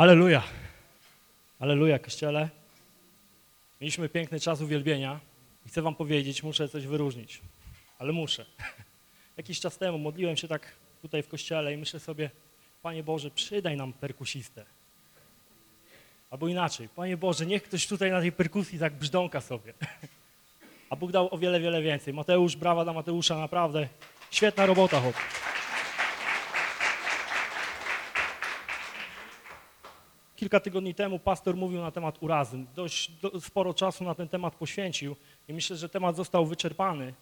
Aleluja. Aleluja, Kościele. Mieliśmy piękny czas uwielbienia i chcę wam powiedzieć, muszę coś wyróżnić, ale muszę. Jakiś czas temu modliłem się tak tutaj w Kościele i myślę sobie, Panie Boże, przydaj nam perkusistę. Albo inaczej, Panie Boże, niech ktoś tutaj na tej perkusji tak brzdąka sobie. A Bóg dał o wiele, wiele więcej. Mateusz, brawa dla Mateusza, naprawdę świetna robota, chłop. Kilka tygodni temu pastor mówił na temat urazy. Dość do, sporo czasu na ten temat poświęcił i myślę, że temat został wyczerpany.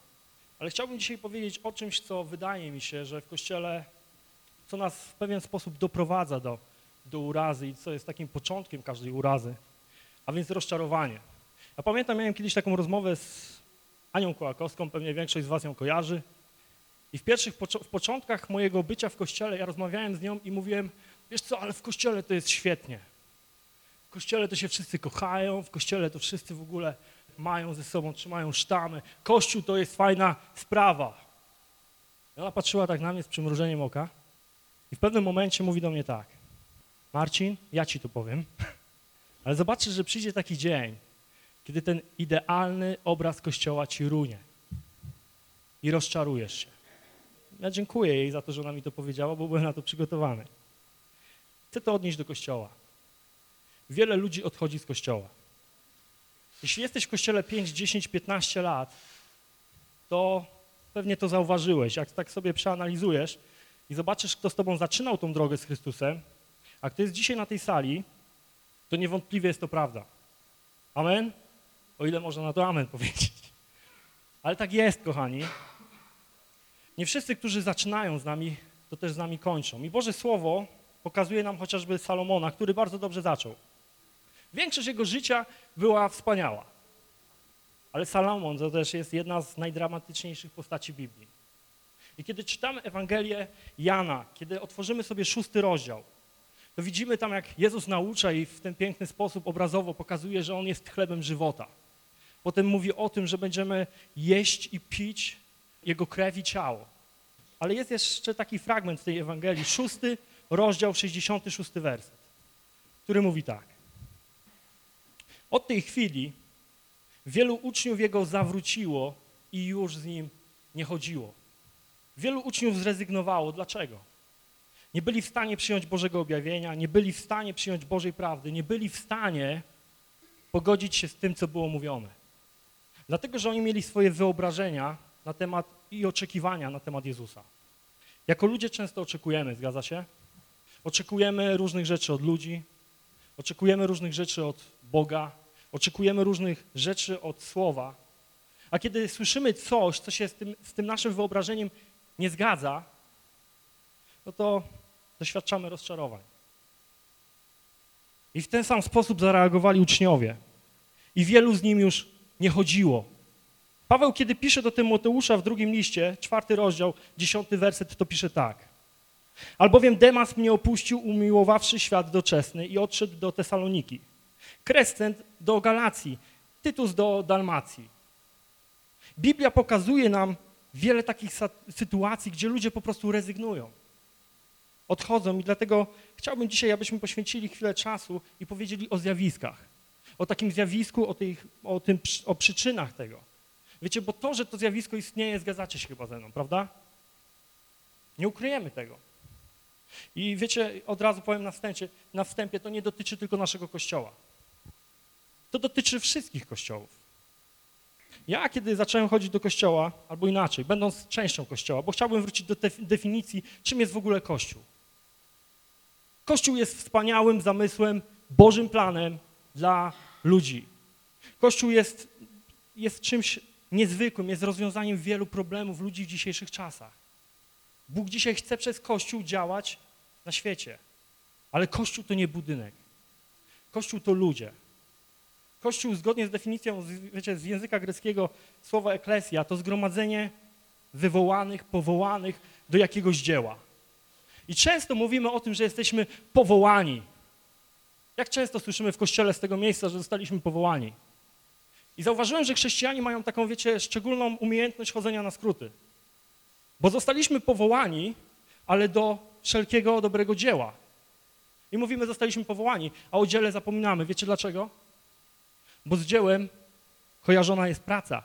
Ale chciałbym dzisiaj powiedzieć o czymś, co wydaje mi się, że w Kościele, co nas w pewien sposób doprowadza do, do urazy i co jest takim początkiem każdej urazy, a więc rozczarowanie. Ja pamiętam, miałem kiedyś taką rozmowę z Anią Kołakowską, pewnie większość z was ją kojarzy. I w pierwszych, w początkach mojego bycia w Kościele ja rozmawiałem z nią i mówiłem, wiesz co, ale w Kościele to jest świetnie. W Kościele to się wszyscy kochają, w Kościele to wszyscy w ogóle mają ze sobą, trzymają sztamy. Kościół to jest fajna sprawa. I ona patrzyła tak na mnie z przymrużeniem oka i w pewnym momencie mówi do mnie tak, Marcin, ja ci to powiem, ale zobaczysz, że przyjdzie taki dzień, kiedy ten idealny obraz Kościoła ci runie i rozczarujesz się. Ja dziękuję jej za to, że ona mi to powiedziała, bo byłem na to przygotowany. Chcę to odnieść do Kościoła. Wiele ludzi odchodzi z Kościoła. Jeśli jesteś w Kościele 5, 10, 15 lat, to pewnie to zauważyłeś. Jak tak sobie przeanalizujesz i zobaczysz, kto z tobą zaczynał tą drogę z Chrystusem, a kto jest dzisiaj na tej sali, to niewątpliwie jest to prawda. Amen? O ile można na to amen powiedzieć. Ale tak jest, kochani. Nie wszyscy, którzy zaczynają z nami, to też z nami kończą. I Boże Słowo pokazuje nam chociażby Salomona, który bardzo dobrze zaczął. Większość jego życia była wspaniała. Ale Salomon to też jest jedna z najdramatyczniejszych postaci Biblii. I kiedy czytamy Ewangelię Jana, kiedy otworzymy sobie szósty rozdział, to widzimy tam, jak Jezus naucza i w ten piękny sposób obrazowo pokazuje, że On jest chlebem żywota. Potem mówi o tym, że będziemy jeść i pić Jego krew i ciało. Ale jest jeszcze taki fragment w tej Ewangelii, szósty rozdział, 66 werset, który mówi tak. Od tej chwili wielu uczniów Jego zawróciło i już z Nim nie chodziło. Wielu uczniów zrezygnowało. Dlaczego? Nie byli w stanie przyjąć Bożego objawienia, nie byli w stanie przyjąć Bożej prawdy, nie byli w stanie pogodzić się z tym, co było mówione. Dlatego, że oni mieli swoje wyobrażenia na temat i oczekiwania na temat Jezusa. Jako ludzie często oczekujemy, zgadza się? Oczekujemy różnych rzeczy od ludzi, oczekujemy różnych rzeczy od Boga, oczekujemy różnych rzeczy od Słowa, a kiedy słyszymy coś, co się z tym, z tym naszym wyobrażeniem nie zgadza, no to doświadczamy rozczarowań. I w ten sam sposób zareagowali uczniowie. I wielu z nim już nie chodziło. Paweł, kiedy pisze do Tymoteusza w drugim liście, czwarty rozdział, dziesiąty werset, to pisze tak. Albowiem Demas mnie opuścił, umiłowawszy świat doczesny i odszedł do Tesaloniki. Krescent do Galacji, Tytus do Dalmacji. Biblia pokazuje nam wiele takich sytuacji, gdzie ludzie po prostu rezygnują. Odchodzą i dlatego chciałbym dzisiaj, abyśmy poświęcili chwilę czasu i powiedzieli o zjawiskach. O takim zjawisku, o, tych, o, tym, o przyczynach tego. Wiecie, bo to, że to zjawisko istnieje, zgadzacie się chyba ze mną, prawda? Nie ukryjemy tego. I wiecie, od razu powiem na wstępie, na wstępie, to nie dotyczy tylko naszego kościoła. To dotyczy wszystkich kościołów. Ja, kiedy zacząłem chodzić do kościoła, albo inaczej, będąc częścią kościoła, bo chciałbym wrócić do definicji, czym jest w ogóle kościół. Kościół jest wspaniałym zamysłem, Bożym planem dla ludzi. Kościół jest, jest czymś niezwykłym, jest rozwiązaniem wielu problemów ludzi w dzisiejszych czasach. Bóg dzisiaj chce przez Kościół działać na świecie, ale Kościół to nie budynek. Kościół to ludzie. Kościół zgodnie z definicją, wiecie, z języka greckiego słowa eklesja, to zgromadzenie wywołanych, powołanych do jakiegoś dzieła. I często mówimy o tym, że jesteśmy powołani. Jak często słyszymy w Kościele z tego miejsca, że zostaliśmy powołani. I zauważyłem, że chrześcijanie mają taką, wiecie, szczególną umiejętność chodzenia na skróty. Bo zostaliśmy powołani, ale do wszelkiego dobrego dzieła. I mówimy, zostaliśmy powołani, a o dziele zapominamy. Wiecie dlaczego? Bo z dziełem kojarzona jest praca.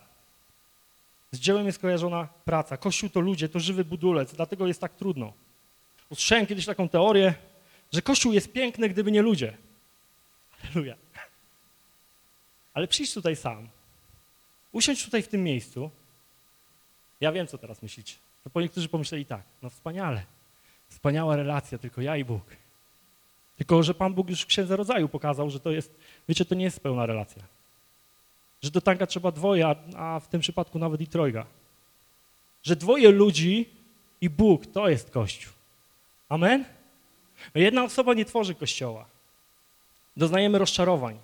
Z dziełem jest kojarzona praca. Kościół to ludzie, to żywy budulec, dlatego jest tak trudno. Usłyszałem kiedyś taką teorię, że Kościół jest piękny, gdyby nie ludzie. Halleluja. Ale przyjdź tutaj sam. Usiądź tutaj w tym miejscu. Ja wiem, co teraz myślicie. To po niektórzy pomyśleli tak, no wspaniale, wspaniała relacja, tylko ja i Bóg. Tylko, że Pan Bóg już w Księdze Rodzaju pokazał, że to jest, wiecie, to nie jest pełna relacja. Że do tanka trzeba dwoje, a, a w tym przypadku nawet i trojga. Że dwoje ludzi i Bóg to jest Kościół. Amen? Jedna osoba nie tworzy Kościoła. Doznajemy rozczarowań.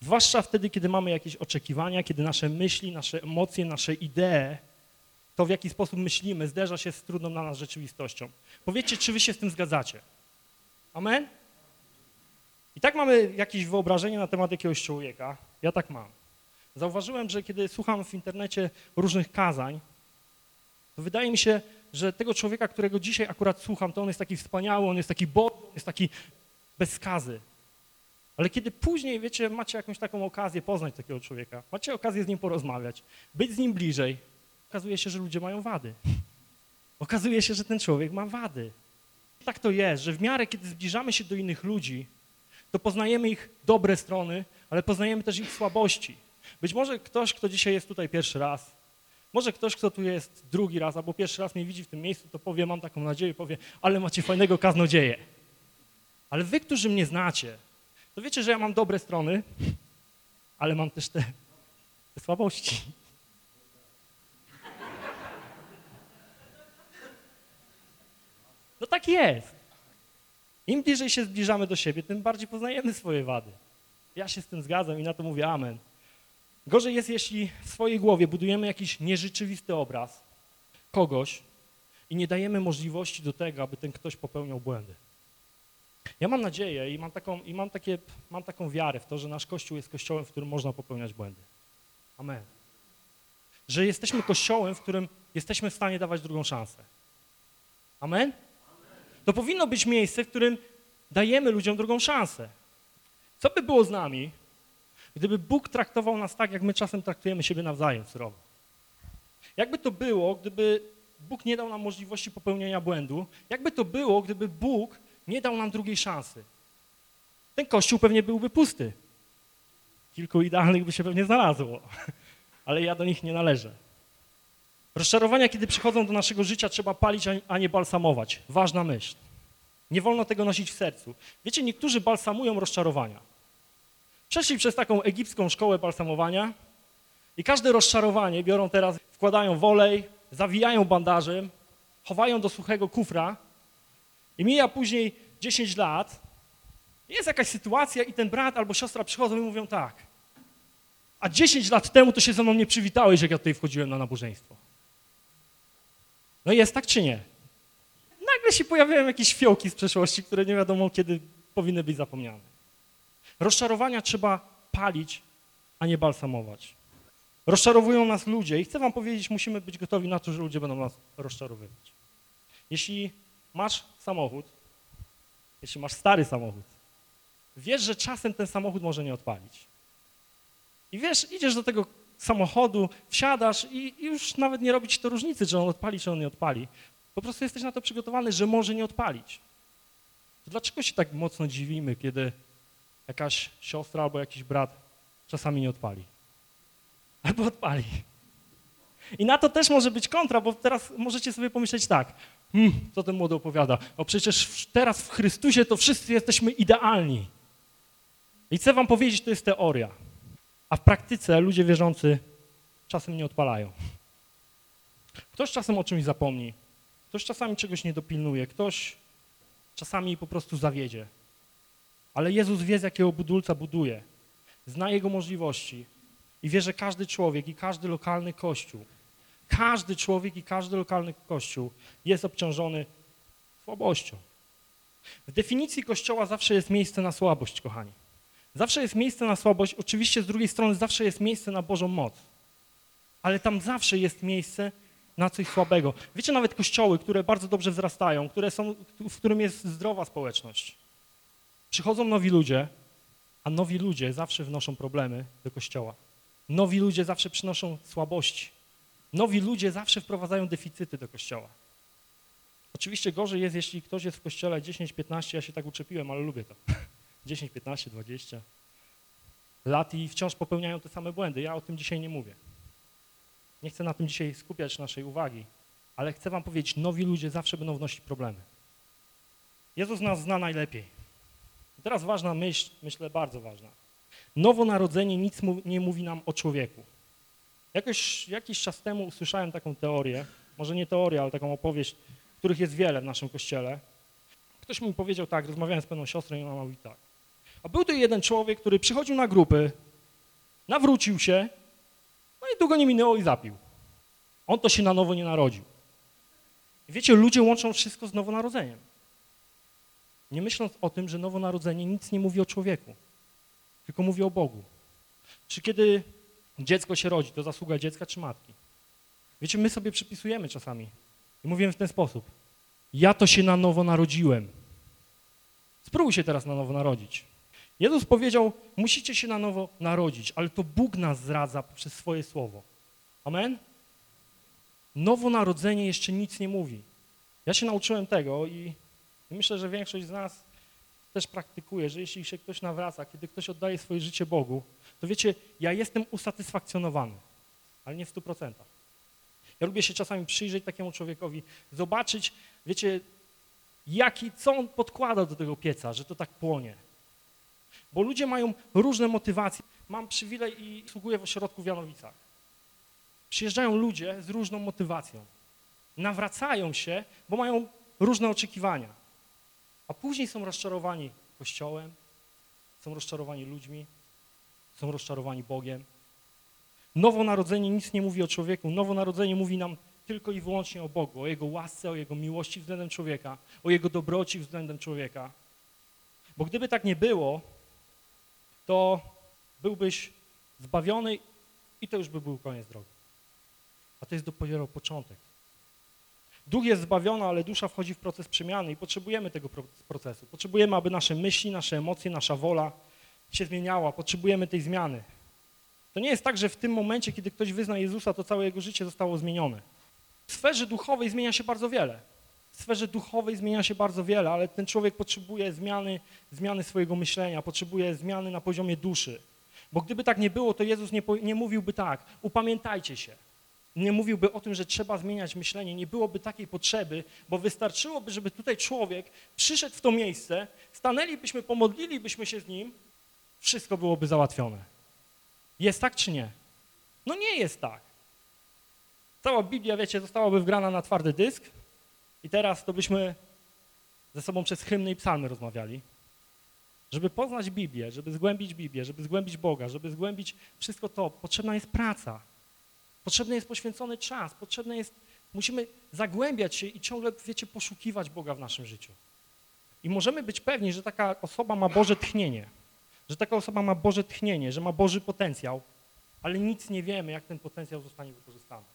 Zwłaszcza wtedy, kiedy mamy jakieś oczekiwania, kiedy nasze myśli, nasze emocje, nasze idee, to w jaki sposób myślimy, zderza się z trudną dla nas rzeczywistością. Powiedzcie, czy wy się z tym zgadzacie. Amen? I tak mamy jakieś wyobrażenie na temat jakiegoś człowieka. Ja tak mam. Zauważyłem, że kiedy słucham w internecie różnych kazań, to wydaje mi się, że tego człowieka, którego dzisiaj akurat słucham, to on jest taki wspaniały, on jest taki Boży, on jest taki bez skazy. Ale kiedy później, wiecie, macie jakąś taką okazję poznać takiego człowieka, macie okazję z nim porozmawiać, być z nim bliżej, okazuje się, że ludzie mają wady. Okazuje się, że ten człowiek ma wady. Tak to jest, że w miarę, kiedy zbliżamy się do innych ludzi, to poznajemy ich dobre strony, ale poznajemy też ich słabości. Być może ktoś, kto dzisiaj jest tutaj pierwszy raz, może ktoś, kto tu jest drugi raz albo pierwszy raz mnie widzi w tym miejscu, to powie, mam taką nadzieję, powie, ale macie fajnego kaznodzieję. Ale wy, którzy mnie znacie, to wiecie, że ja mam dobre strony, ale mam też te, te słabości. No tak jest. Im bliżej się zbliżamy do siebie, tym bardziej poznajemy swoje wady. Ja się z tym zgadzam i na to mówię amen. Gorzej jest, jeśli w swojej głowie budujemy jakiś nierzeczywisty obraz kogoś i nie dajemy możliwości do tego, aby ten ktoś popełniał błędy. Ja mam nadzieję i mam taką, i mam takie, mam taką wiarę w to, że nasz Kościół jest Kościołem, w którym można popełniać błędy. Amen. Że jesteśmy Kościołem, w którym jesteśmy w stanie dawać drugą szansę. Amen? To powinno być miejsce, w którym dajemy ludziom drugą szansę. Co by było z nami, gdyby Bóg traktował nas tak, jak my czasem traktujemy siebie nawzajem surowo? Jakby to było, gdyby Bóg nie dał nam możliwości popełnienia błędu? Jakby to było, gdyby Bóg nie dał nam drugiej szansy? Ten kościół pewnie byłby pusty. Kilku idealnych by się pewnie znalazło, ale ja do nich nie należę. Rozczarowania, kiedy przychodzą do naszego życia, trzeba palić, a nie balsamować. Ważna myśl. Nie wolno tego nosić w sercu. Wiecie, niektórzy balsamują rozczarowania. Przeszli przez taką egipską szkołę balsamowania i każde rozczarowanie biorą teraz, wkładają w olej, zawijają bandażem, chowają do suchego kufra i mija później 10 lat, jest jakaś sytuacja i ten brat albo siostra przychodzą i mówią tak, a 10 lat temu to się ze mną nie przywitałeś, jak ja tutaj wchodziłem na nabożeństwo. No jest tak czy nie? Nagle się pojawiają jakieś fiołki z przeszłości, które nie wiadomo kiedy powinny być zapomniane. Rozczarowania trzeba palić, a nie balsamować. Rozczarowują nas ludzie i chcę wam powiedzieć, musimy być gotowi na to, że ludzie będą nas rozczarowywać. Jeśli masz samochód, jeśli masz stary samochód, wiesz, że czasem ten samochód może nie odpalić. I wiesz, idziesz do tego samochodu, wsiadasz i już nawet nie robi ci to różnicy, czy on odpali, czy on nie odpali. Po prostu jesteś na to przygotowany, że może nie odpalić. To dlaczego się tak mocno dziwimy, kiedy jakaś siostra albo jakiś brat czasami nie odpali? Albo odpali. I na to też może być kontra, bo teraz możecie sobie pomyśleć tak, hmm, co ten młody opowiada, o przecież teraz w Chrystusie to wszyscy jesteśmy idealni. I chcę wam powiedzieć, to jest teoria. A w praktyce ludzie wierzący czasem nie odpalają. Ktoś czasem o czymś zapomni, ktoś czasami czegoś nie dopilnuje, ktoś czasami po prostu zawiedzie. Ale Jezus wie, z jakiego budulca buduje. Zna jego możliwości i wie, że każdy człowiek i każdy lokalny kościół, każdy człowiek i każdy lokalny kościół jest obciążony słabością. W definicji kościoła zawsze jest miejsce na słabość, kochani. Zawsze jest miejsce na słabość, oczywiście z drugiej strony zawsze jest miejsce na Bożą moc. Ale tam zawsze jest miejsce na coś słabego. Wiecie, nawet kościoły, które bardzo dobrze wzrastają, które są, w którym jest zdrowa społeczność. Przychodzą nowi ludzie, a nowi ludzie zawsze wnoszą problemy do kościoła. Nowi ludzie zawsze przynoszą słabości. Nowi ludzie zawsze wprowadzają deficyty do kościoła. Oczywiście gorzej jest, jeśli ktoś jest w kościele 10, 15, ja się tak uczepiłem, ale lubię to. 10, 15, 20 lat i wciąż popełniają te same błędy. Ja o tym dzisiaj nie mówię. Nie chcę na tym dzisiaj skupiać naszej uwagi, ale chcę wam powiedzieć, nowi ludzie zawsze będą wnosić problemy. Jezus nas zna najlepiej. I teraz ważna myśl, myślę bardzo ważna. Nowonarodzenie nic mu, nie mówi nam o człowieku. Jakoś, jakiś czas temu usłyszałem taką teorię, może nie teorię, ale taką opowieść, których jest wiele w naszym kościele. Ktoś mi powiedział tak, rozmawiałem z pewną siostrą i ona mówi tak. A był to jeden człowiek, który przychodził na grupy, nawrócił się, no i długo nie minęło i zapił. On to się na nowo nie narodził. Wiecie, ludzie łączą wszystko z nowonarodzeniem. Nie myśląc o tym, że nowonarodzenie nic nie mówi o człowieku, tylko mówi o Bogu. Czy kiedy dziecko się rodzi, to zasługa dziecka czy matki? Wiecie, my sobie przypisujemy czasami i mówimy w ten sposób. Ja to się na nowo narodziłem. Spróbuj się teraz na nowo narodzić. Jezus powiedział, musicie się na nowo narodzić, ale to Bóg nas zdradza poprzez swoje słowo. Amen? Nowonarodzenie jeszcze nic nie mówi. Ja się nauczyłem tego i myślę, że większość z nas też praktykuje, że jeśli się ktoś nawraca, kiedy ktoś oddaje swoje życie Bogu, to wiecie, ja jestem usatysfakcjonowany, ale nie w stu procentach. Ja lubię się czasami przyjrzeć takiemu człowiekowi, zobaczyć, wiecie, jaki, co on podkłada do tego pieca, że to tak płonie. Bo ludzie mają różne motywacje. Mam przywilej i sługuję w ośrodku w Janowicach. Przyjeżdżają ludzie z różną motywacją. Nawracają się, bo mają różne oczekiwania. A później są rozczarowani Kościołem, są rozczarowani ludźmi, są rozczarowani Bogiem. Nowonarodzenie nic nie mówi o człowieku. Nowonarodzenie mówi nam tylko i wyłącznie o Bogu, o Jego łasce, o Jego miłości względem człowieka, o Jego dobroci względem człowieka. Bo gdyby tak nie było, to byłbyś zbawiony i to już by był koniec drogi. A to jest dopiero początek. Duch jest zbawiony, ale dusza wchodzi w proces przemiany i potrzebujemy tego procesu. Potrzebujemy, aby nasze myśli, nasze emocje, nasza wola się zmieniała. Potrzebujemy tej zmiany. To nie jest tak, że w tym momencie, kiedy ktoś wyzna Jezusa, to całe jego życie zostało zmienione. W sferze duchowej zmienia się bardzo wiele. W sferze duchowej zmienia się bardzo wiele, ale ten człowiek potrzebuje zmiany, zmiany swojego myślenia, potrzebuje zmiany na poziomie duszy. Bo gdyby tak nie było, to Jezus nie, nie mówiłby tak, upamiętajcie się. Nie mówiłby o tym, że trzeba zmieniać myślenie, nie byłoby takiej potrzeby, bo wystarczyłoby, żeby tutaj człowiek przyszedł w to miejsce, stanęlibyśmy, pomodlilibyśmy się z nim, wszystko byłoby załatwione. Jest tak czy nie? No nie jest tak. Cała Biblia, wiecie, zostałaby wgrana na twardy dysk i teraz to byśmy ze sobą przez hymny i psalmy rozmawiali. Żeby poznać Biblię, żeby zgłębić Biblię, żeby zgłębić Boga, żeby zgłębić wszystko to, potrzebna jest praca. Potrzebny jest poświęcony czas, potrzebne jest, musimy zagłębiać się i ciągle, wiecie, poszukiwać Boga w naszym życiu. I możemy być pewni, że taka osoba ma Boże tchnienie, że taka osoba ma Boże tchnienie, że ma Boży potencjał, ale nic nie wiemy, jak ten potencjał zostanie wykorzystany.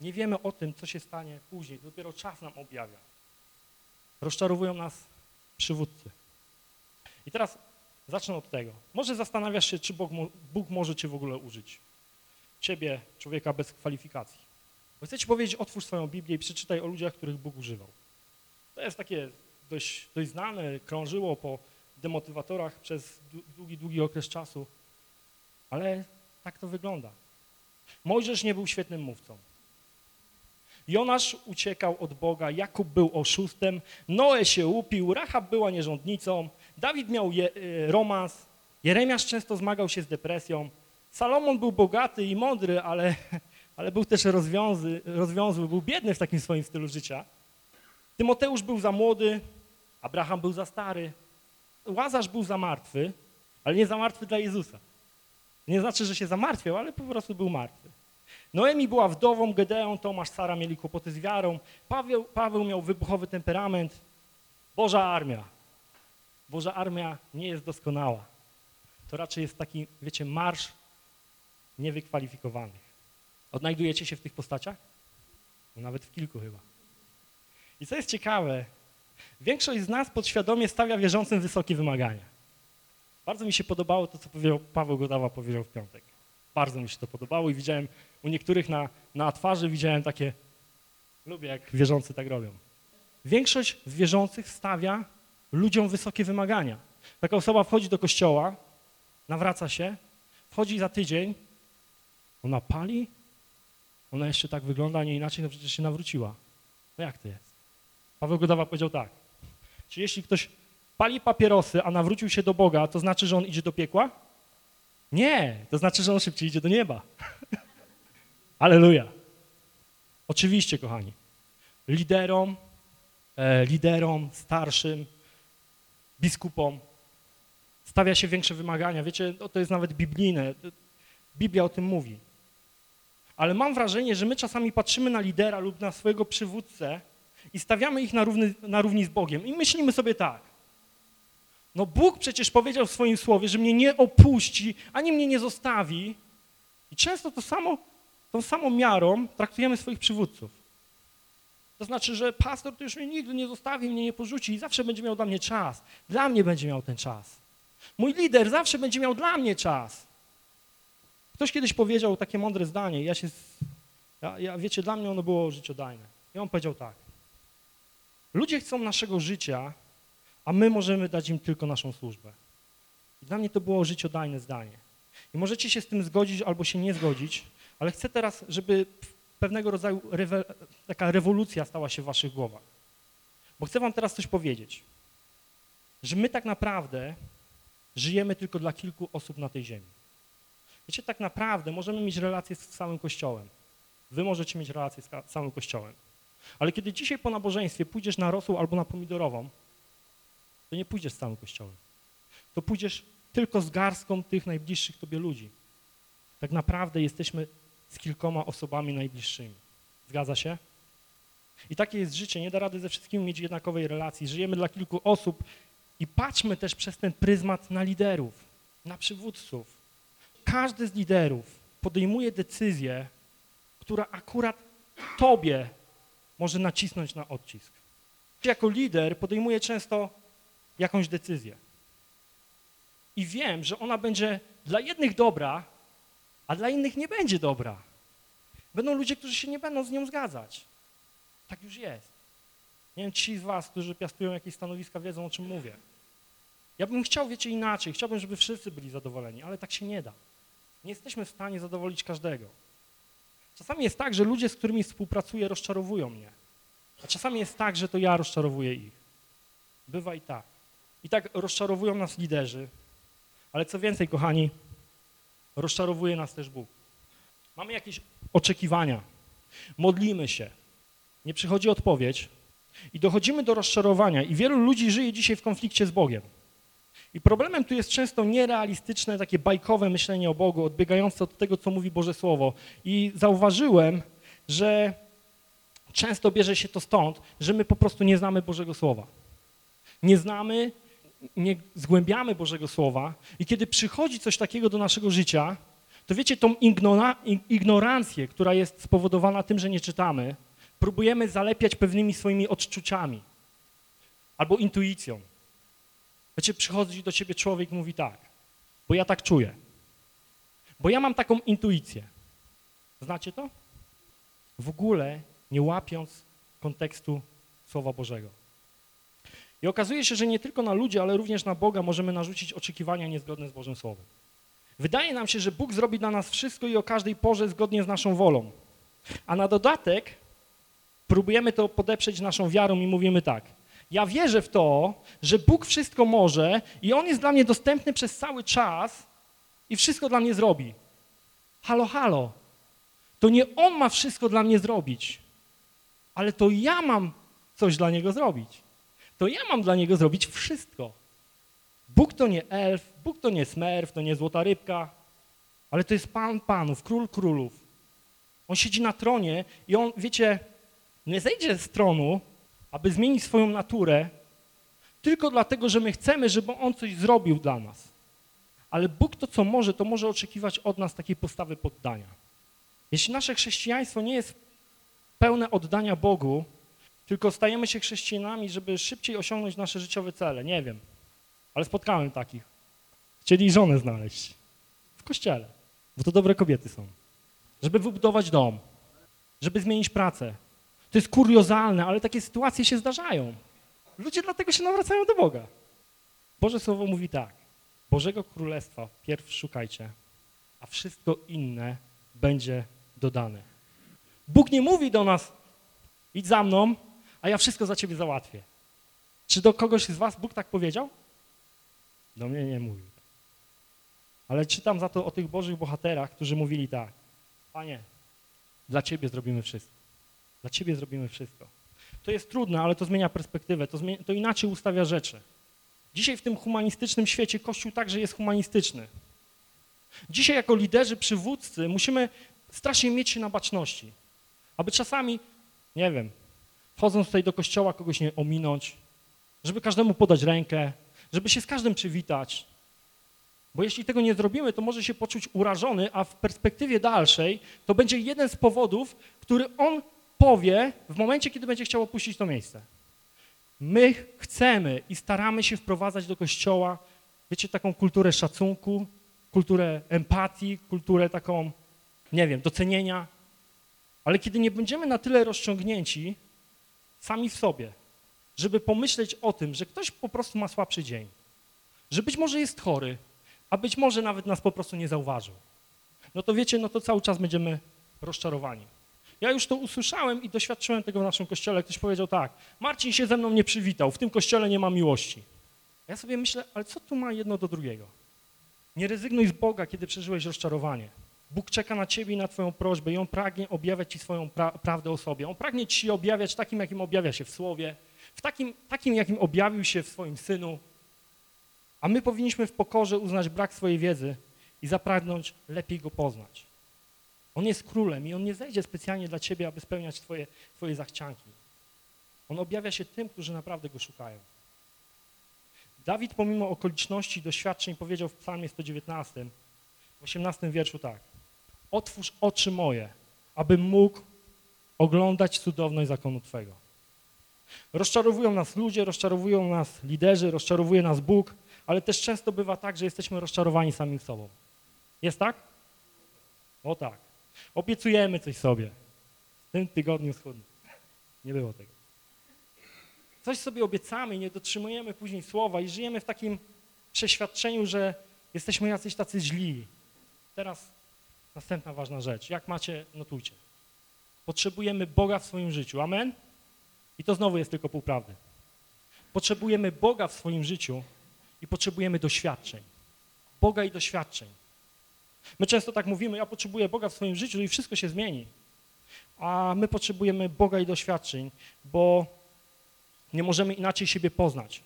Nie wiemy o tym, co się stanie później, dopiero czas nam objawia. Rozczarowują nas przywódcy. I teraz zacznę od tego. Może zastanawiasz się, czy Bóg, Bóg może cię w ogóle użyć. Ciebie, człowieka bez kwalifikacji. Bo chcę ci powiedzieć, otwórz swoją Biblię i przeczytaj o ludziach, których Bóg używał. To jest takie dość, dość znane, krążyło po demotywatorach przez długi, długi okres czasu, ale tak to wygląda. Mojżesz nie był świetnym mówcą. Jonasz uciekał od Boga, Jakub był oszustem, Noe się upił, Rahab była nierządnicą, Dawid miał je, y, romans, Jeremiasz często zmagał się z depresją, Salomon był bogaty i mądry, ale, ale był też rozwiązy, rozwiązły, był biedny w takim swoim stylu życia. Tymoteusz był za młody, Abraham był za stary, Łazarz był za martwy, ale nie za martwy dla Jezusa. Nie znaczy, że się zamartwiał, ale po prostu był martwy. Noemi była wdową, Gedeon, Tomasz, Sara mieli kłopoty z wiarą, Paweł, Paweł miał wybuchowy temperament. Boża armia. Boża armia nie jest doskonała. To raczej jest taki, wiecie, marsz niewykwalifikowanych. Odnajdujecie się w tych postaciach? No nawet w kilku chyba. I co jest ciekawe, Większość z nas podświadomie stawia wierzącym wysokie wymagania. Bardzo mi się podobało to, co powiedział Paweł Godawa powiedział w piątek. Bardzo mi się to podobało i widziałem u niektórych na, na twarzy widziałem takie, lubię jak wierzący tak robią. Większość wierzących stawia ludziom wysokie wymagania. Taka osoba wchodzi do kościoła, nawraca się, wchodzi za tydzień, ona pali, ona jeszcze tak wygląda, a nie inaczej, no przecież się nawróciła. No jak to jest? Paweł Godawa powiedział tak, czy jeśli ktoś pali papierosy, a nawrócił się do Boga, to znaczy, że on idzie do piekła? Nie, to znaczy, że on szybciej idzie do nieba. Aleluja. Oczywiście, kochani, liderom, e, liderom, starszym, biskupom stawia się większe wymagania. Wiecie, no to jest nawet biblijne. Biblia o tym mówi. Ale mam wrażenie, że my czasami patrzymy na lidera lub na swojego przywódcę i stawiamy ich na, na równi z Bogiem. I myślimy sobie tak. No Bóg przecież powiedział w swoim słowie, że mnie nie opuści, ani mnie nie zostawi. I często to samo, tą samą miarą traktujemy swoich przywódców. To znaczy, że pastor to już mnie nigdy nie zostawi, mnie nie porzuci i zawsze będzie miał dla mnie czas. Dla mnie będzie miał ten czas. Mój lider zawsze będzie miał dla mnie czas. Ktoś kiedyś powiedział takie mądre zdanie, ja się, ja, ja, wiecie, dla mnie ono było życiodajne. I on powiedział tak, ludzie chcą naszego życia, a my możemy dać im tylko naszą służbę. I dla mnie to było życiodajne zdanie. I możecie się z tym zgodzić albo się nie zgodzić, ale chcę teraz, żeby pewnego rodzaju taka rewolucja stała się w waszych głowach. Bo chcę wam teraz coś powiedzieć, że my tak naprawdę żyjemy tylko dla kilku osób na tej ziemi. Wiecie, tak naprawdę możemy mieć relacje z całym Kościołem. Wy możecie mieć relacje z całym Kościołem. Ale kiedy dzisiaj po nabożeństwie pójdziesz na rosół albo na pomidorową, to nie pójdziesz z całym Kościołem. To pójdziesz tylko z garstką tych najbliższych Tobie ludzi. Tak naprawdę jesteśmy z kilkoma osobami najbliższymi. Zgadza się? I takie jest życie. Nie da rady ze wszystkimi mieć jednakowej relacji. Żyjemy dla kilku osób i patrzmy też przez ten pryzmat na liderów, na przywódców. Każdy z liderów podejmuje decyzję, która akurat Tobie może nacisnąć na odcisk. Jako lider podejmuję często jakąś decyzję. I wiem, że ona będzie dla jednych dobra, a dla innych nie będzie dobra. Będą ludzie, którzy się nie będą z nią zgadzać. Tak już jest. Nie wiem, ci z was, którzy piastują jakieś stanowiska, wiedzą, o czym mówię. Ja bym chciał, wiecie, inaczej. Chciałbym, żeby wszyscy byli zadowoleni, ale tak się nie da. Nie jesteśmy w stanie zadowolić każdego. Czasami jest tak, że ludzie, z którymi współpracuję, rozczarowują mnie. A czasami jest tak, że to ja rozczarowuję ich. Bywa i tak. I tak rozczarowują nas liderzy, ale co więcej, kochani, rozczarowuje nas też Bóg. Mamy jakieś oczekiwania, modlimy się, nie przychodzi odpowiedź i dochodzimy do rozczarowania i wielu ludzi żyje dzisiaj w konflikcie z Bogiem. I problemem tu jest często nierealistyczne, takie bajkowe myślenie o Bogu, odbiegające od tego, co mówi Boże Słowo. I zauważyłem, że często bierze się to stąd, że my po prostu nie znamy Bożego Słowa. Nie znamy, nie zgłębiamy Bożego Słowa i kiedy przychodzi coś takiego do naszego życia, to wiecie, tą ignorancję, która jest spowodowana tym, że nie czytamy, próbujemy zalepiać pewnymi swoimi odczuciami albo intuicją. Wiecie, przychodzi do ciebie człowiek mówi tak, bo ja tak czuję, bo ja mam taką intuicję. Znacie to? W ogóle nie łapiąc kontekstu Słowa Bożego. I okazuje się, że nie tylko na ludzi, ale również na Boga możemy narzucić oczekiwania niezgodne z Bożym Słowem. Wydaje nam się, że Bóg zrobi dla nas wszystko i o każdej porze zgodnie z naszą wolą. A na dodatek próbujemy to podeprzeć naszą wiarą i mówimy tak. Ja wierzę w to, że Bóg wszystko może i On jest dla mnie dostępny przez cały czas i wszystko dla mnie zrobi. Halo, halo. To nie On ma wszystko dla mnie zrobić, ale to ja mam coś dla Niego zrobić. To ja mam dla Niego zrobić wszystko. Bóg to nie elf, Bóg to nie smerf, to nie złota rybka, ale to jest Pan Panów, Król Królów. On siedzi na tronie i On, wiecie, nie zejdzie z tronu, aby zmienić swoją naturę, tylko dlatego, że my chcemy, żeby On coś zrobił dla nas. Ale Bóg to, co może, to może oczekiwać od nas takiej postawy poddania. Jeśli nasze chrześcijaństwo nie jest pełne oddania Bogu, tylko stajemy się chrześcijanami, żeby szybciej osiągnąć nasze życiowe cele. Nie wiem, ale spotkałem takich. Chcieli żonę znaleźć w kościele, bo to dobre kobiety są. Żeby wybudować dom, żeby zmienić pracę. To jest kuriozalne, ale takie sytuacje się zdarzają. Ludzie dlatego się nawracają do Boga. Boże Słowo mówi tak. Bożego Królestwa pierw szukajcie, a wszystko inne będzie dodane. Bóg nie mówi do nas, idź za mną, a ja wszystko za ciebie załatwię. Czy do kogoś z was Bóg tak powiedział? Do mnie nie mówił. Ale czytam za to o tych Bożych bohaterach, którzy mówili tak. Panie, dla Ciebie zrobimy wszystko. Dla Ciebie zrobimy wszystko. To jest trudne, ale to zmienia perspektywę, to, zmienia, to inaczej ustawia rzeczy. Dzisiaj w tym humanistycznym świecie Kościół także jest humanistyczny. Dzisiaj jako liderzy, przywódcy musimy strasznie mieć się na baczności, aby czasami, nie wiem, wchodząc tutaj do kościoła kogoś nie ominąć, żeby każdemu podać rękę, żeby się z każdym przywitać. Bo jeśli tego nie zrobimy, to może się poczuć urażony, a w perspektywie dalszej to będzie jeden z powodów, który on powie w momencie, kiedy będzie chciał opuścić to miejsce. My chcemy i staramy się wprowadzać do Kościoła, wiecie, taką kulturę szacunku, kulturę empatii, kulturę taką, nie wiem, docenienia. Ale kiedy nie będziemy na tyle rozciągnięci sami w sobie, żeby pomyśleć o tym, że ktoś po prostu ma słabszy dzień, że być może jest chory, a być może nawet nas po prostu nie zauważył, no to wiecie, no to cały czas będziemy rozczarowani. Ja już to usłyszałem i doświadczyłem tego w naszym kościele. Ktoś powiedział tak, Marcin się ze mną nie przywitał, w tym kościele nie ma miłości. Ja sobie myślę, ale co tu ma jedno do drugiego? Nie rezygnuj z Boga, kiedy przeżyłeś rozczarowanie. Bóg czeka na ciebie i na twoją prośbę i On pragnie objawiać ci swoją pra prawdę o sobie. On pragnie ci objawiać takim, jakim objawia się w Słowie, w takim, takim, jakim objawił się w swoim Synu. A my powinniśmy w pokorze uznać brak swojej wiedzy i zapragnąć lepiej Go poznać. On jest królem i On nie zejdzie specjalnie dla ciebie, aby spełniać twoje, twoje zachcianki. On objawia się tym, którzy naprawdę Go szukają. Dawid pomimo okoliczności i doświadczeń powiedział w psalmie 119, w 18 wierszu tak. Otwórz oczy moje, abym mógł oglądać cudowność zakonu Twego. Rozczarowują nas ludzie, rozczarowują nas liderzy, rozczarowuje nas Bóg, ale też często bywa tak, że jesteśmy rozczarowani sami sobą. Jest tak? O tak. Obiecujemy coś sobie. W tym tygodniu schudnę. Nie było tego. Coś sobie obiecamy i nie dotrzymujemy później słowa i żyjemy w takim przeświadczeniu, że jesteśmy jacyś tacy źli. Teraz następna ważna rzecz. Jak macie, notujcie. Potrzebujemy Boga w swoim życiu. Amen? I to znowu jest tylko półprawdy. Potrzebujemy Boga w swoim życiu i potrzebujemy doświadczeń. Boga i doświadczeń. My często tak mówimy, ja potrzebuję Boga w swoim życiu i wszystko się zmieni. A my potrzebujemy Boga i doświadczeń, bo nie możemy inaczej siebie poznać.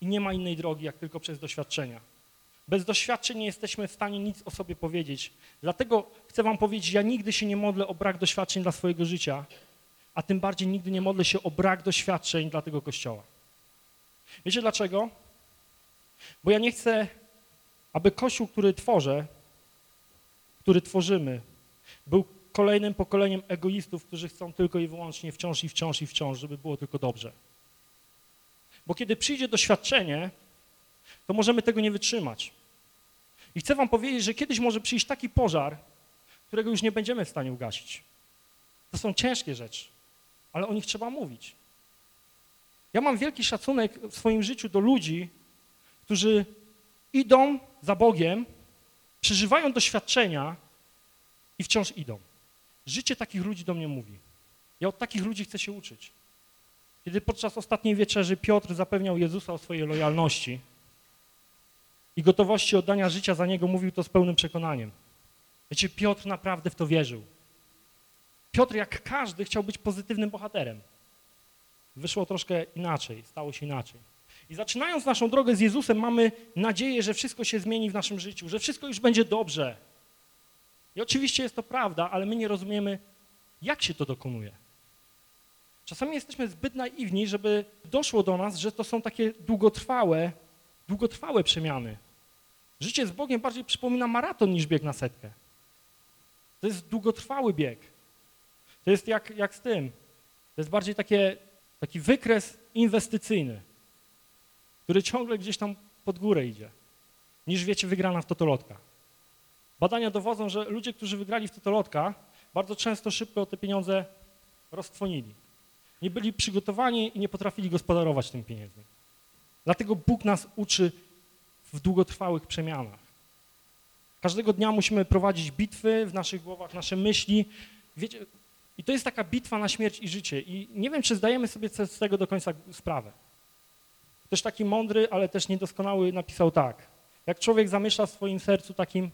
I nie ma innej drogi, jak tylko przez doświadczenia. Bez doświadczeń nie jesteśmy w stanie nic o sobie powiedzieć. Dlatego chcę wam powiedzieć, ja nigdy się nie modlę o brak doświadczeń dla swojego życia, a tym bardziej nigdy nie modlę się o brak doświadczeń dla tego Kościoła. Wiecie dlaczego? Bo ja nie chcę, aby Kościół, który tworzę, który tworzymy, był kolejnym pokoleniem egoistów, którzy chcą tylko i wyłącznie wciąż i wciąż i wciąż, żeby było tylko dobrze. Bo kiedy przyjdzie doświadczenie, to możemy tego nie wytrzymać. I chcę wam powiedzieć, że kiedyś może przyjść taki pożar, którego już nie będziemy w stanie ugasić. To są ciężkie rzeczy, ale o nich trzeba mówić. Ja mam wielki szacunek w swoim życiu do ludzi, którzy idą za Bogiem, przeżywają doświadczenia i wciąż idą. Życie takich ludzi do mnie mówi. Ja od takich ludzi chcę się uczyć. Kiedy podczas ostatniej wieczerzy Piotr zapewniał Jezusa o swojej lojalności i gotowości oddania życia za Niego, mówił to z pełnym przekonaniem. Wiecie, Piotr naprawdę w to wierzył. Piotr, jak każdy, chciał być pozytywnym bohaterem. Wyszło troszkę inaczej, stało się inaczej. I zaczynając naszą drogę z Jezusem, mamy nadzieję, że wszystko się zmieni w naszym życiu, że wszystko już będzie dobrze. I oczywiście jest to prawda, ale my nie rozumiemy, jak się to dokonuje. Czasami jesteśmy zbyt naiwni, żeby doszło do nas, że to są takie długotrwałe, długotrwałe przemiany. Życie z Bogiem bardziej przypomina maraton niż bieg na setkę. To jest długotrwały bieg. To jest jak, jak z tym, To jest bardziej takie, taki wykres inwestycyjny, który ciągle gdzieś tam pod górę idzie, niż wiecie, wygrana w totolotka. Badania dowodzą, że ludzie, którzy wygrali w totolotka, bardzo często szybko te pieniądze roztwonili. Nie byli przygotowani i nie potrafili gospodarować tym pieniędzmi. Dlatego Bóg nas uczy w długotrwałych przemianach. Każdego dnia musimy prowadzić bitwy w naszych głowach, nasze myśli. Wiecie, I to jest taka bitwa na śmierć i życie. I nie wiem, czy zdajemy sobie z tego do końca sprawę. Ktoś taki mądry, ale też niedoskonały napisał tak. Jak człowiek zamyśla w swoim sercu, takim,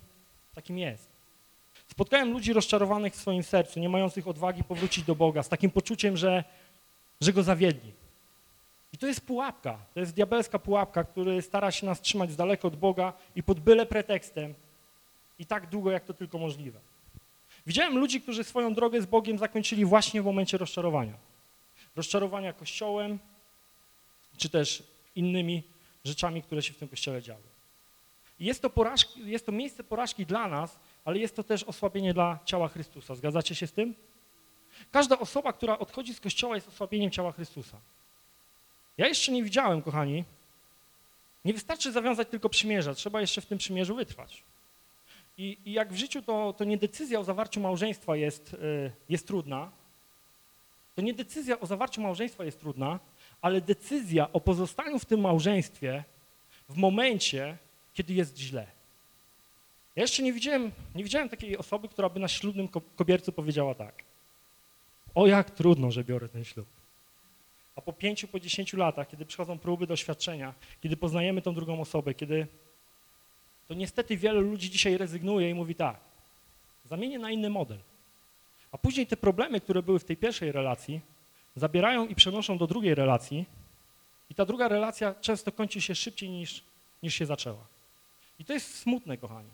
takim jest. Spotkałem ludzi rozczarowanych w swoim sercu, nie mających odwagi powrócić do Boga, z takim poczuciem, że, że Go zawiedli. I to jest pułapka, to jest diabelska pułapka, który stara się nas trzymać z daleko od Boga i pod byle pretekstem i tak długo, jak to tylko możliwe. Widziałem ludzi, którzy swoją drogę z Bogiem zakończyli właśnie w momencie rozczarowania. Rozczarowania Kościołem, czy też innymi rzeczami, które się w tym Kościele działy. Jest to, porażki, jest to miejsce porażki dla nas, ale jest to też osłabienie dla ciała Chrystusa. Zgadzacie się z tym? Każda osoba, która odchodzi z Kościoła jest osłabieniem ciała Chrystusa. Ja jeszcze nie widziałem, kochani, nie wystarczy zawiązać tylko przymierza, trzeba jeszcze w tym przymierzu wytrwać. I, i jak w życiu to, to nie decyzja o zawarciu małżeństwa jest, yy, jest trudna, to nie decyzja o zawarciu małżeństwa jest trudna, ale decyzja o pozostaniu w tym małżeństwie w momencie, kiedy jest źle. Ja jeszcze nie widziałem, nie widziałem takiej osoby, która by na ślubnym kobiercu powiedziała tak. O jak trudno, że biorę ten ślub. A po pięciu, po dziesięciu latach, kiedy przychodzą próby doświadczenia, kiedy poznajemy tą drugą osobę, kiedy to niestety wielu ludzi dzisiaj rezygnuje i mówi tak, zamienię na inny model. A później te problemy, które były w tej pierwszej relacji, zabierają i przenoszą do drugiej relacji i ta druga relacja często kończy się szybciej niż, niż się zaczęła. I to jest smutne, kochani,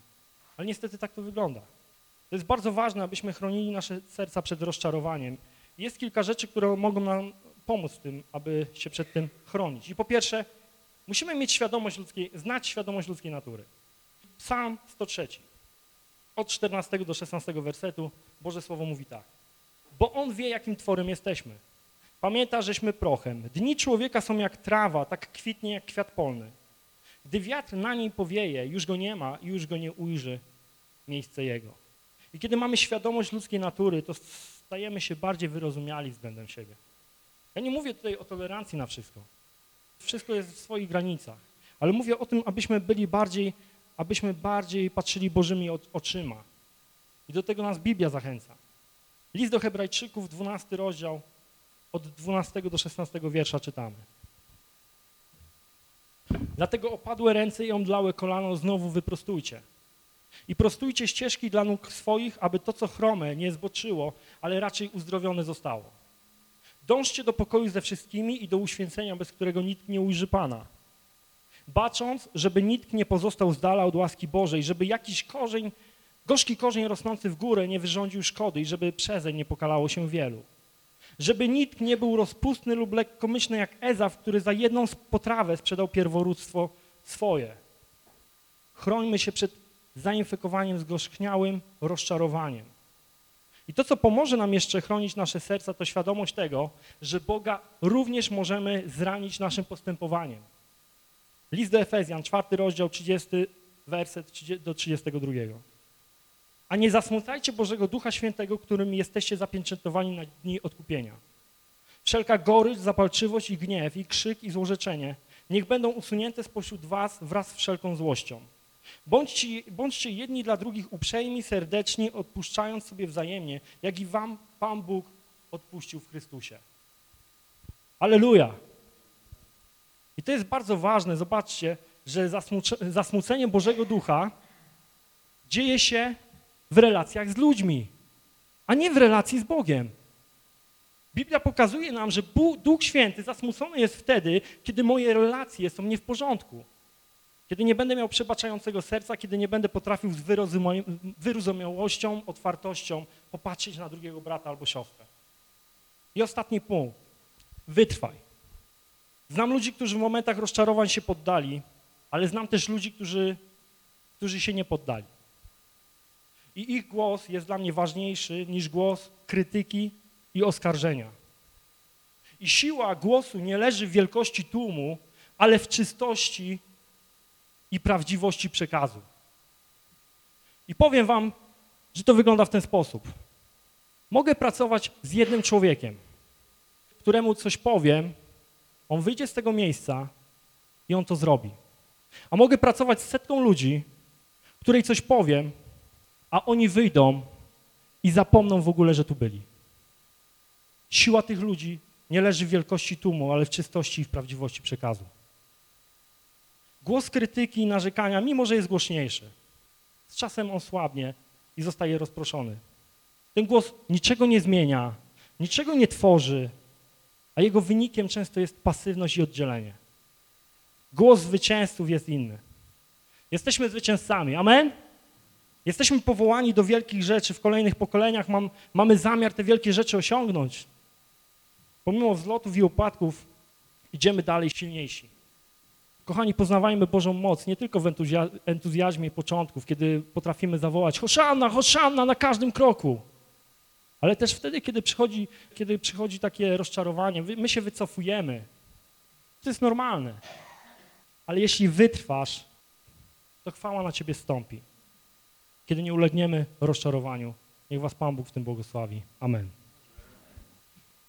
ale niestety tak to wygląda. To jest bardzo ważne, abyśmy chronili nasze serca przed rozczarowaniem. Jest kilka rzeczy, które mogą nam pomóc w tym, aby się przed tym chronić. I po pierwsze, musimy mieć świadomość ludzkiej, znać świadomość ludzkiej natury. Psalm 103, od 14 do 16 wersetu, Boże Słowo mówi tak. Bo On wie, jakim tworem jesteśmy. Pamięta, żeśmy prochem. Dni człowieka są jak trawa, tak kwitnie jak kwiat polny. Gdy wiatr na niej powieje, już go nie ma i już go nie ujrzy miejsce jego. I kiedy mamy świadomość ludzkiej natury, to stajemy się bardziej wyrozumiali względem siebie. Ja nie mówię tutaj o tolerancji na wszystko. Wszystko jest w swoich granicach. Ale mówię o tym, abyśmy byli bardziej, abyśmy bardziej patrzyli Bożymi oczyma. I do tego nas Biblia zachęca. List do hebrajczyków, 12 rozdział, od 12 do 16 wiersza czytamy. Dlatego opadłe ręce i omdlałe kolano znowu wyprostujcie. I prostujcie ścieżki dla nóg swoich, aby to, co chrome, nie zboczyło, ale raczej uzdrowione zostało. Dążcie do pokoju ze wszystkimi i do uświęcenia, bez którego nikt nie ujrzy Pana. Bacząc, żeby nikt nie pozostał z dala od łaski Bożej, żeby jakiś korzeń, gorzki korzeń rosnący w górę nie wyrządził szkody i żeby przezeń nie pokalało się wielu. Żeby nikt nie był rozpustny lub lekkomyślny jak Ezaf, który za jedną potrawę sprzedał pierworództwo swoje. Chrońmy się przed zainfekowaniem zgorzkniałym rozczarowaniem. I to, co pomoże nam jeszcze chronić nasze serca, to świadomość tego, że Boga również możemy zranić naszym postępowaniem. List do Efezjan, czwarty rozdział, 30 werset do 32. A nie zasmucajcie Bożego Ducha Świętego, którym jesteście zapieczętowani na dni odkupienia. Wszelka gorycz, zapalczywość i gniew, i krzyk, i złorzeczenie niech będą usunięte spośród was wraz z wszelką złością. Bądźcie, bądźcie jedni dla drugich uprzejmi, serdeczni, odpuszczając sobie wzajemnie, jak i wam Pan Bóg odpuścił w Chrystusie. Aleluja! I to jest bardzo ważne, zobaczcie, że zasmucenie Bożego Ducha dzieje się w relacjach z ludźmi, a nie w relacji z Bogiem. Biblia pokazuje nam, że Duch Święty zasmucony jest wtedy, kiedy moje relacje są nie w porządku. Kiedy nie będę miał przebaczającego serca, kiedy nie będę potrafił z wyrozumiałością, otwartością popatrzeć na drugiego brata albo siostrę. I ostatni punkt. Wytrwaj. Znam ludzi, którzy w momentach rozczarowań się poddali, ale znam też ludzi, którzy, którzy się nie poddali. I ich głos jest dla mnie ważniejszy niż głos krytyki i oskarżenia. I siła głosu nie leży w wielkości tłumu, ale w czystości i prawdziwości przekazu. I powiem wam, że to wygląda w ten sposób. Mogę pracować z jednym człowiekiem, któremu coś powiem, on wyjdzie z tego miejsca i on to zrobi. A mogę pracować z setką ludzi, której coś powiem, a oni wyjdą i zapomną w ogóle, że tu byli. Siła tych ludzi nie leży w wielkości tłumu, ale w czystości i w prawdziwości przekazu. Głos krytyki i narzekania, mimo że jest głośniejszy, z czasem on słabnie i zostaje rozproszony. Ten głos niczego nie zmienia, niczego nie tworzy, a jego wynikiem często jest pasywność i oddzielenie. Głos zwycięzców jest inny. Jesteśmy zwycięzcami. Amen? Jesteśmy powołani do wielkich rzeczy w kolejnych pokoleniach. Mam, mamy zamiar te wielkie rzeczy osiągnąć. Pomimo wzlotów i upadków idziemy dalej silniejsi. Kochani, poznawajmy Bożą moc nie tylko w entuzja entuzjazmie początków, kiedy potrafimy zawołać Hoszanna, Hoszanna na każdym kroku. Ale też wtedy, kiedy przychodzi, kiedy przychodzi takie rozczarowanie, my się wycofujemy. To jest normalne. Ale jeśli wytrwasz, to chwała na ciebie stąpi. Kiedy nie ulegniemy rozczarowaniu, niech was Pan Bóg w tym błogosławi. Amen.